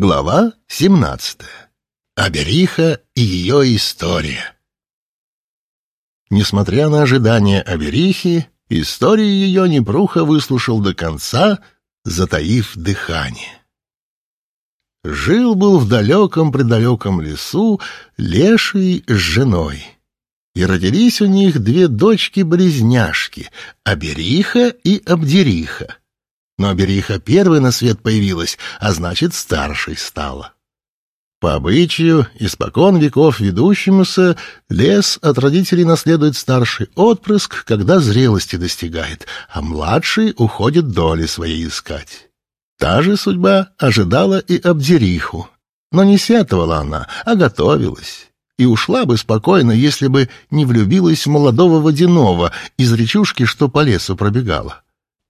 Глава 17. Абериха и ее история. Несмотря на ожидания Аберихи, истории ее Непруха выслушал до конца, затаив дыхание. Жил-был в далеком-предалеком лесу леший с женой. И родились у них две дочки-близняшки — Абериха и Абдериха. Но Бериха первой на свет появилась, а значит, старшей стала. По обычаю, испокон веков ведущемуся, лес от родителей наследует старший отпрыск, когда зрелости достигает, а младший уходит доли своей искать. Та же судьба ожидала и Абдериху, но не сетовала она, а готовилась. И ушла бы спокойно, если бы не влюбилась в молодого водяного из речушки, что по лесу пробегала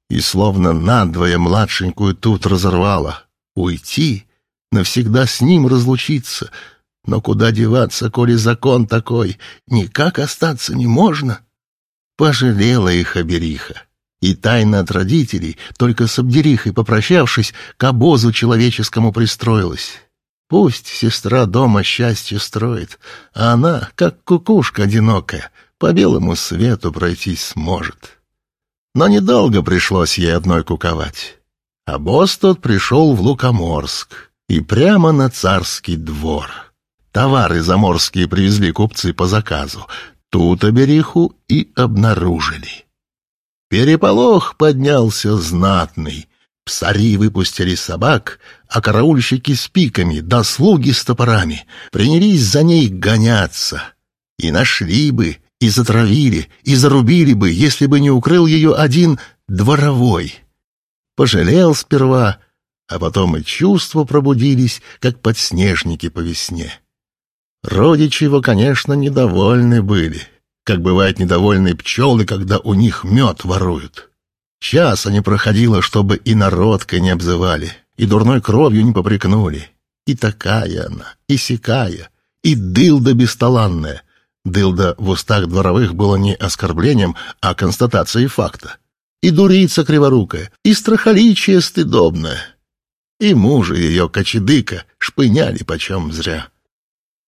и словно надвое младшенькую тут разорвала. Уйти, навсегда с ним разлучиться. Но куда деваться, коли закон такой? Никак остаться не можно. Пожалела их обериха. И тайно от родителей, только с обдерихой попрощавшись, к обозу человеческому пристроилась. Пусть сестра дома счастье строит, а она, как кукушка одинокая, по белому свету пройтись сможет. Но недолго пришлось ей одной куковать. А босс тот пришел в Лукоморск и прямо на царский двор. Товары заморские привезли купцы по заказу. Тут обериху и обнаружили. Переполох поднялся знатный. Псари выпустили собак, а караульщики с пиками, да слуги с топорами принялись за ней гоняться. И нашли бы, и затравили, и зарубили бы, если бы не укрыл ее один дворовой. Пожалел сперва, а потом и чувства пробудились, как подснежники по весне. Родичи его, конечно, недовольны были, как бывают недовольны пчелы, когда у них мед воруют. Часа не проходило, чтобы и народкой не обзывали, и дурной кровью не попрекнули. И такая она, и сякая, и дылда бесталанная, Дылда в устах дворовых было не оскорблением, а констатацией факта. И дурица криворукая, и страхоличие стыдобное. И мужа ее, кочедыка, шпыняли почем зря.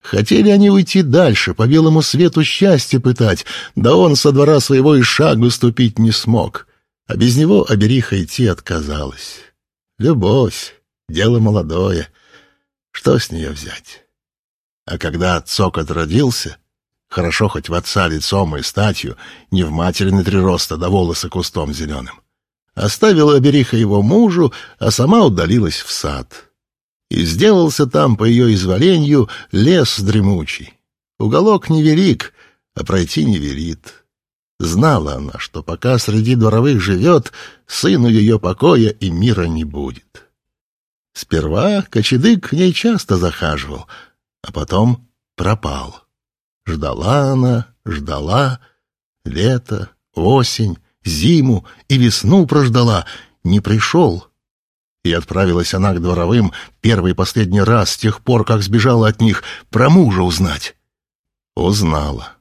Хотели они уйти дальше, по белому свету счастье пытать, да он со двора своего и шагу ступить не смог, а без него обериха идти отказалась. Любовь, дело молодое, что с нее взять? А когда цокот родился, Хорошо хоть в отца лицом и статью, не в матери на три роста, да волосы кустом зеленым. Оставила обериха его мужу, а сама удалилась в сад. И сделался там, по ее изволению, лес дремучий. Уголок невелик, а пройти не велит. Знала она, что пока среди дворовых живет, сыну ее покоя и мира не будет. Сперва кочедык к ней часто захаживал, а потом пропал. Ждала она, ждала. Лето, осень, зиму и весну прождала. Не пришел. И отправилась она к дворовым первый и последний раз с тех пор, как сбежала от них, про мужа узнать. Узнала.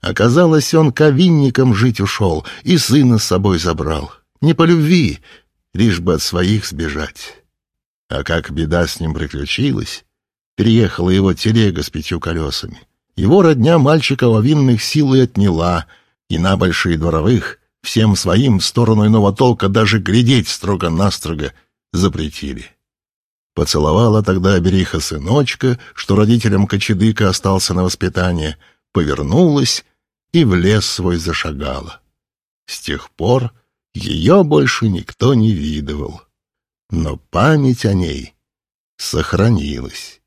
Оказалось, он ковинником жить ушел и сына с собой забрал. Не по любви, лишь бы от своих сбежать. А как беда с ним приключилась, переехала его телега с пятью колесами. Его родня мальчика овинных сил и отняла, и на большие дворовых всем своим в сторону иного толка даже глядеть строго-настрого запретили. Поцеловала тогда Бериха сыночка, что родителям Кочедыка остался на воспитание, повернулась и в лес свой зашагала. С тех пор ее больше никто не видывал, но память о ней сохранилась.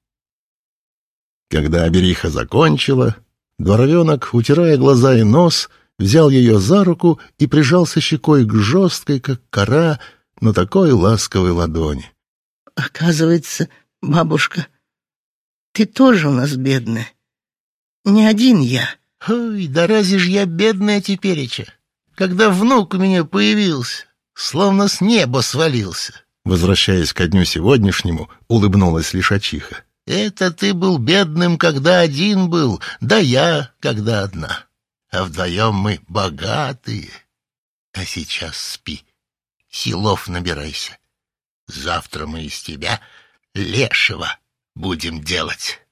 Когда Абериха закончила, дворовенок, утирая глаза и нос, взял ее за руку и прижался щекой к жесткой, как кора, но такой ласковой ладони. — Оказывается, бабушка, ты тоже у нас бедная. Не один я. — Ой, да разве ж я бедная тепереча? Когда внук у меня появился, словно с неба свалился. Возвращаясь ко дню сегодняшнему, улыбнулась лишачиха. Это ты был бедным, когда один был, да я, когда одна. А вдвоем мы богатые. А сейчас спи, силов набирайся. Завтра мы из тебя лешего будем делать.